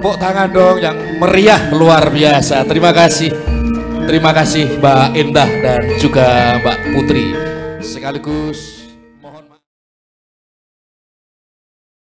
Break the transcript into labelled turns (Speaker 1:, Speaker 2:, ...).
Speaker 1: tepuk tangan dong yang meriah luar biasa. Terima kasih. Terima kasih Mbak Indah dan juga Mbak Putri. Sekaligus